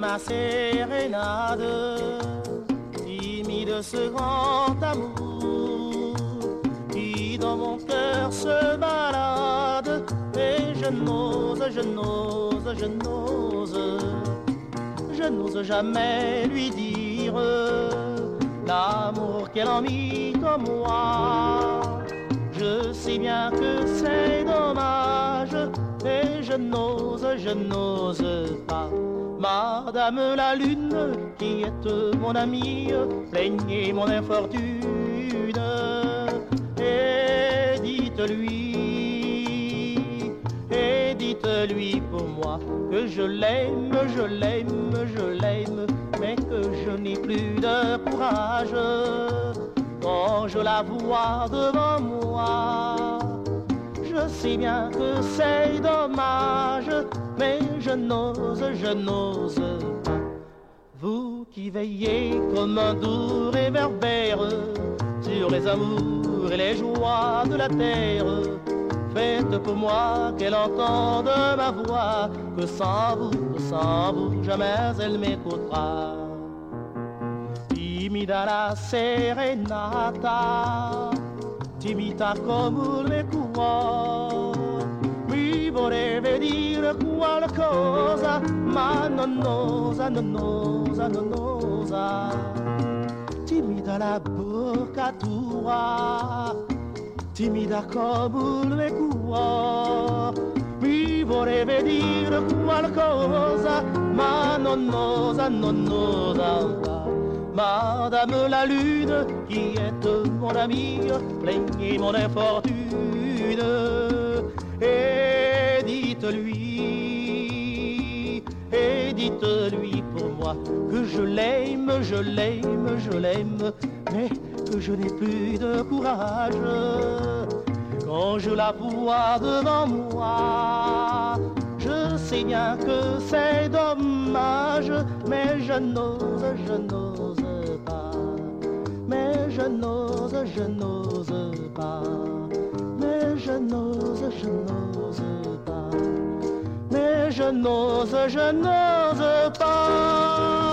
la sérénade, timide ce grand amour qui dans mon cœur se balade. Et je n'ose, je n'ose, je n'ose, je n'ose jamais lui dire l'amour qu'elle en mit comme moi. Je sais bien que c'est je n'ose, je n'ose pas. Madame la Lune, qui est mon amie, plaignez mon infortune et dites-lui, et dites-lui pour moi que je l'aime, je l'aime, je l'aime, mais que je n'ai plus de courage quand je la vois devant moi. Sais bien que c'est dommage, mais je n'ose, je n'ose pas. Vous qui veillez comme un doux réverbère sur les amours et les joies de la terre, faites pour moi qu'elle entende ma voix, que sans vous, sans vous, jamais elle m'écoutera. Timida la serenata, timida come le cuore, mi vorrebbe dire qualcosa, ma non osa, non osa, non osa. Timida la bocca tua, timida come le cuore, mi vorrebbe dire qualcosa, ma non osa, non osa. Madame la Lune, qui est mon amie, plaignez mon infortune et dites-lui, et dites-lui pour moi que je l'aime, je l'aime, je l'aime, mais que je n'ai plus de courage quand je la vois devant moi. Je sais bien que c'est mais je n'ose, je n'ose pas. Mais je n'ose, je n'ose pas. Mais je n'ose, je n'ose pas. Mais je n'ose, je n'ose pas.